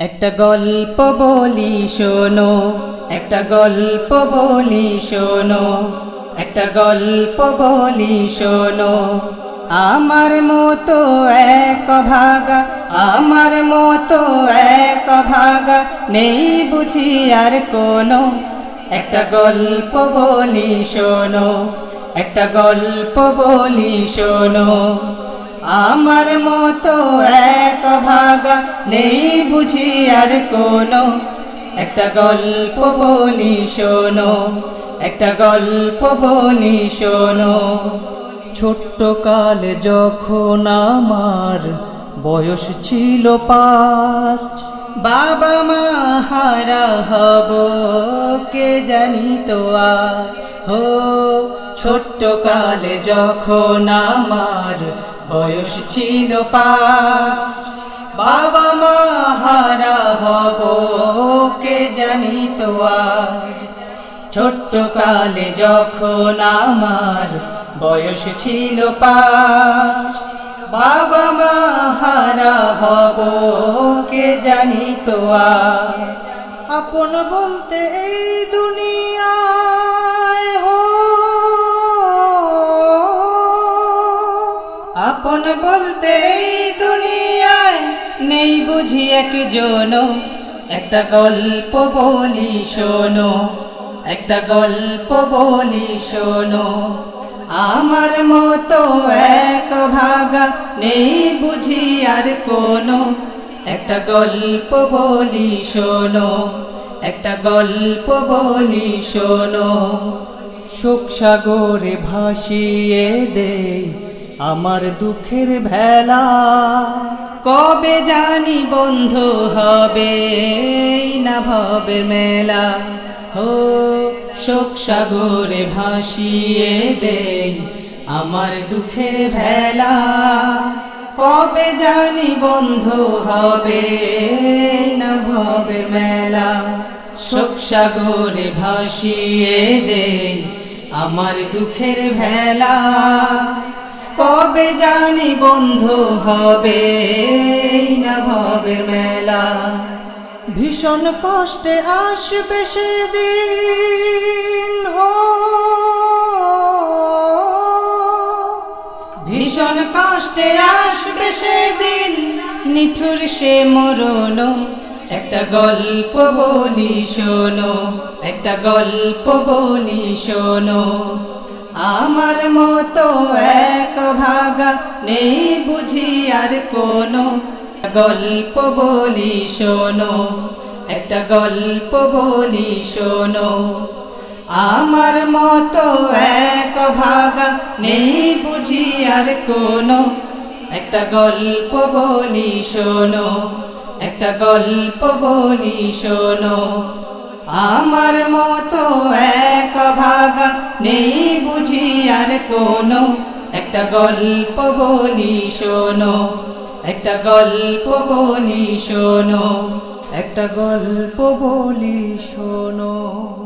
একটা গল্প বলি শোনো, একটা গল্প বলি শোনো, একটা গল্প বলি শোনো। আমার মতো এক ভাগা, আমার মতো এক ভাগা নেই বুঝি আর কোনো। একটা গল্প বলি শোনো, একটা গল্প বলি শোনো। আমার মতো এক ভাগা নেই বুঝি আর কোনো। একটা গল্প বলি শোনো, একটা গল্প বলি শোনো। ছোট্ট কালে যখন আমার বয়স ছিল পাঁচ, বাবা মা হারা হব, কে জানি তো আজ। হো ছোট্ট কালে যখন আমার বয়স ছিল বাবা মা হারা হব, কে জানি তো ছোট্ট কালে যখন আমার বয়স ছিল বাবা মা হারা হব, কে জানি তো আপন বলতে এই দুনিয়ায় বুঝি একজন একটা গল্প বলি শোনো, একটা গল্প বলি শোনো। আমার মতো এক ভাগা নেই বুঝি আর কোনো, একটা গল্প বলি শোনো, একটা গল্প বলি শোনো। শোক সাগরে ভাসিয়ে দে আমার দুঃখের ভেলা। কবে জানি বন্ধু হবে? না ভবের মেলা। হো, শোক সাগরে ভাসিয়ে দে আমার দুঃখের ভেলা। কবে জানি বন্ধু হবে? না ভবের মেলা। শোক সাগরে ভাসিয়ে দে আমার দুঃখের ভেলা। কবে জানি বন্ধু হবে না ভবের মেলা। ভীষণ কষ্টে আসবে সেদিন, হো। ভীষণ কষ্টে আসবে সেদিন, নিঠুর সে মরণ। একটা গল্প বলি শোনো, একটা গল্প বলি শোনো। আমার মতো এক ভাগা নেই বুঝি আর কোনো। গল্প বলি শোনো, একটা গল্প বলি শোনো। আমার মতো এক ভাগা নেই বুঝি আর কোনো। একটা গল্প বলি শোনো, একটা গল্প বলি শোনো। আমার মতো এক ভাগা নেই বুঝি আর কোনো। একটা গল্প বলি শোনো, একটা গল্প বলি শোনো, একটা গল্প বলি শোনো।